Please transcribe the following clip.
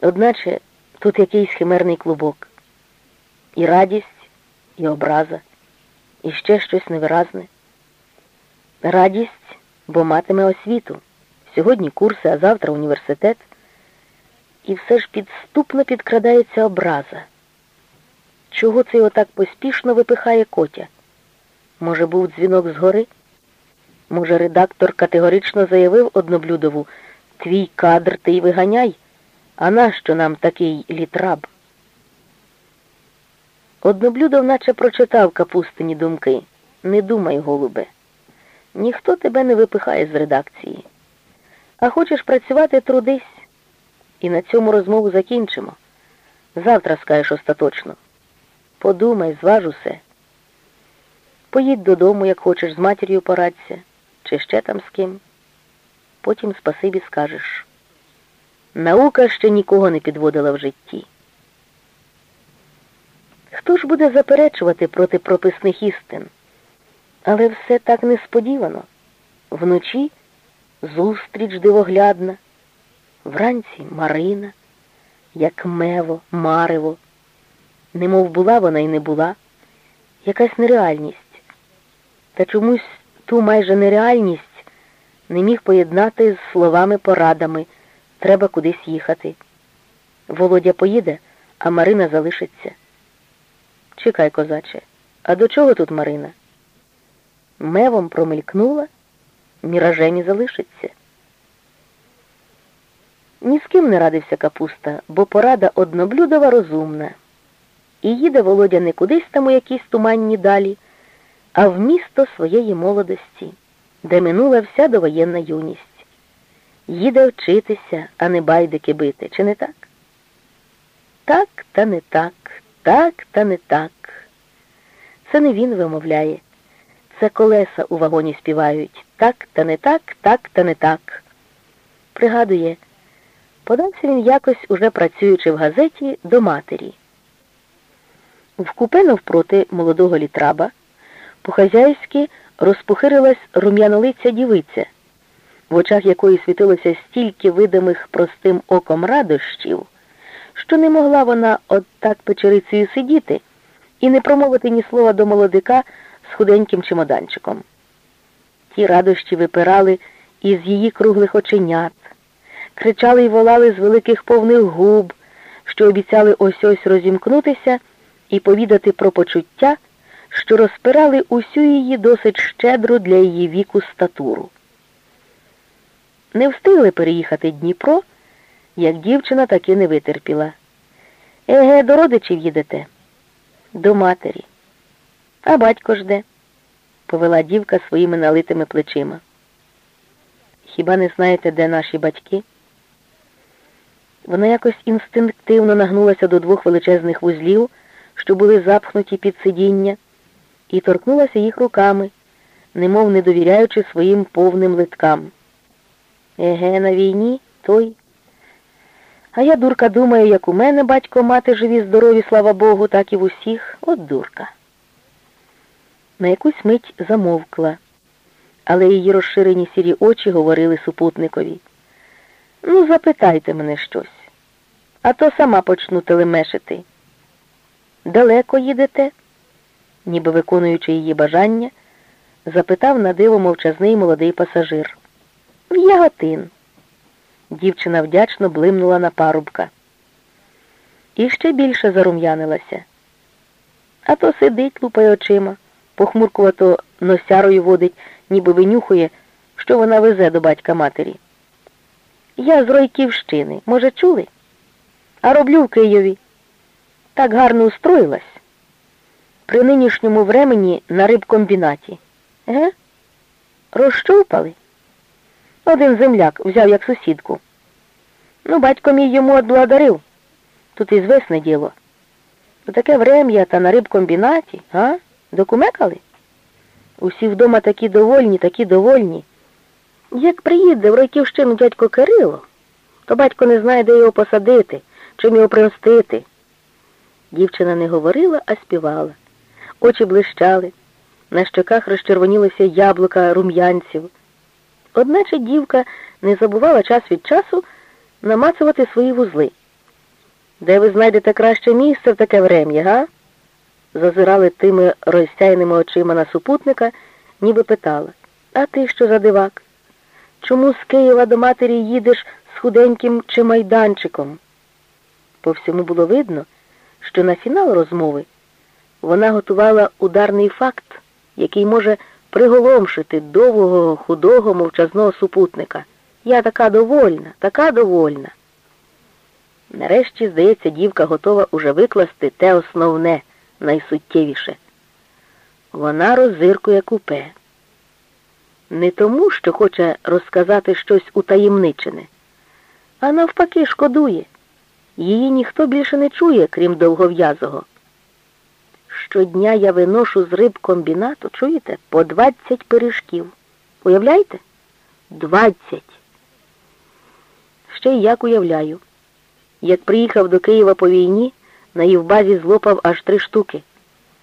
Одначе тут якийсь химерний клубок. І радість, і образа, і ще щось невиразне. Радість, бо матиме освіту. Сьогодні курси, а завтра університет. І все ж підступно підкрадається образа. Чого це його так поспішно випихає котя? Може, був дзвінок згори? Може, редактор категорично заявив одноблюдову Твій кадр ти й виганяй, а нащо нам такий літраб? Одноблюдов наче прочитав капустині думки. Не думай, голубе. Ніхто тебе не випихає з редакції. А хочеш працювати, трудись. І на цьому розмову закінчимо. Завтра скажеш остаточно. Подумай, зваж усе. Поїдь додому, як хочеш, з матір'ю порадься, чи ще там з ким. Потім спасибі скажеш. Наука ще нікого не підводила в житті. Хто ж буде заперечувати проти прописних істин? Але все так несподівано. Вночі зустріч дивоглядна, вранці Марина, як мево, марево. Немов була вона і не була, якась нереальність. Та чомусь ту майже нереальність не міг поєднати з словами-порадами треба кудись їхати. Володя поїде, а Марина залишиться. Чекай, козаче, а до чого тут Марина? Мевом промелькнула, міражем і залишиться. Ні з ким не радився капуста, бо порада одноблюдова розумна. І їде Володя не кудись там у якісь туманні далі, а в місто своєї молодості, де минула вся довоєнна юність. Їде вчитися, а не байдики бити, чи не так? Так та не так, так та не так. Це не він вимовляє. Це колеса у вагоні співають. Так та не так, так та не так. Пригадує, подався він якось, уже працюючи в газеті, до матері. В купе навпроти молодого літраба по-хазяйськи розпухирилась рум'янолиця дівиця, в очах якої світилося стільки видимих простим оком радощів, що не могла вона от так печерицею сидіти і не промовити ні слова до молодика з худеньким чемоданчиком. Ті радощі випирали із її круглих оченят, кричали й волали з великих повних губ, що обіцяли ось ось розімкнутися і повідати про почуття, що розпирали усю її досить щедру для її віку статуру. Не встигли переїхати Дніпро, як дівчина таки не витерпіла. Еге, до родичів їдете? До матері. А батько ж де? повела дівка своїми налитими плечима. Хіба не знаєте, де наші батьки? Вона якось інстинктивно нагнулася до двох величезних вузлів, що були запхнуті під сидіння, і торкнулася їх руками, немов не довіряючи своїм повним литкам. Еге, на війні той. А я, дурка, думаю, як у мене батько мати живі, здорові, слава Богу, так і в усіх. От дурка. На якусь мить замовкла, але її розширені сірі очі говорили супутникові. Ну, запитайте мене щось, а то сама почну телемешити. Далеко їдете? ніби виконуючи її бажання, запитав на диво мовчазний молодий пасажир. В Яготин. Дівчина вдячно блимнула на парубка. І ще більше зарум'янилася. А то сидить, лупає очима, похмуркувато носярою водить, ніби винюхує, що вона везе до батька матері. Я з Ройківщини, може, чули? А роблю в Києві. Так гарно устроїлась. При нинішньому времені на рибкомбінаті. Ге? Розщовпали? Один земляк взяв як сусідку. Ну, батько мій йому отблагодарив. Тут і звесне діло. У таке врем'я та на рибкомбінаті, а? Докумекали? Усі вдома такі довольні, такі довольні. Як приїде в Ройківщину дядько Кирило, то батько не знає, де його посадити, чим його примстити. Дівчина не говорила, а співала. Очі блищали, на щоках розчервонілися яблука рум'янців. Одначе дівка не забувала час від часу намацувати свої вузли. Де ви знайдете краще місце в таке врем'я, га? Зазирали тими розсяйними очима на супутника, ніби питала. А ти що за дивак? Чому з Києва до матері їдеш з худеньким чи майданчиком? По всьому було видно, що на фінал розмови вона готувала ударний факт, який може приголомшити довгого, худого, мовчазного супутника. Я така довольна, така довольна. Нарешті, здається, дівка готова уже викласти те основне, найсуттєвіше. Вона роззиркує купе. Не тому, що хоче розказати щось утаємничене, а навпаки шкодує. Її ніхто більше не чує, крім довгов'язого. Щодня я виношу з рибкомбінату, чуєте, по двадцять пиріжків. Уявляєте? Двадцять. Ще й як уявляю. Як приїхав до Києва по війні, на Євбазі злопав аж три штуки.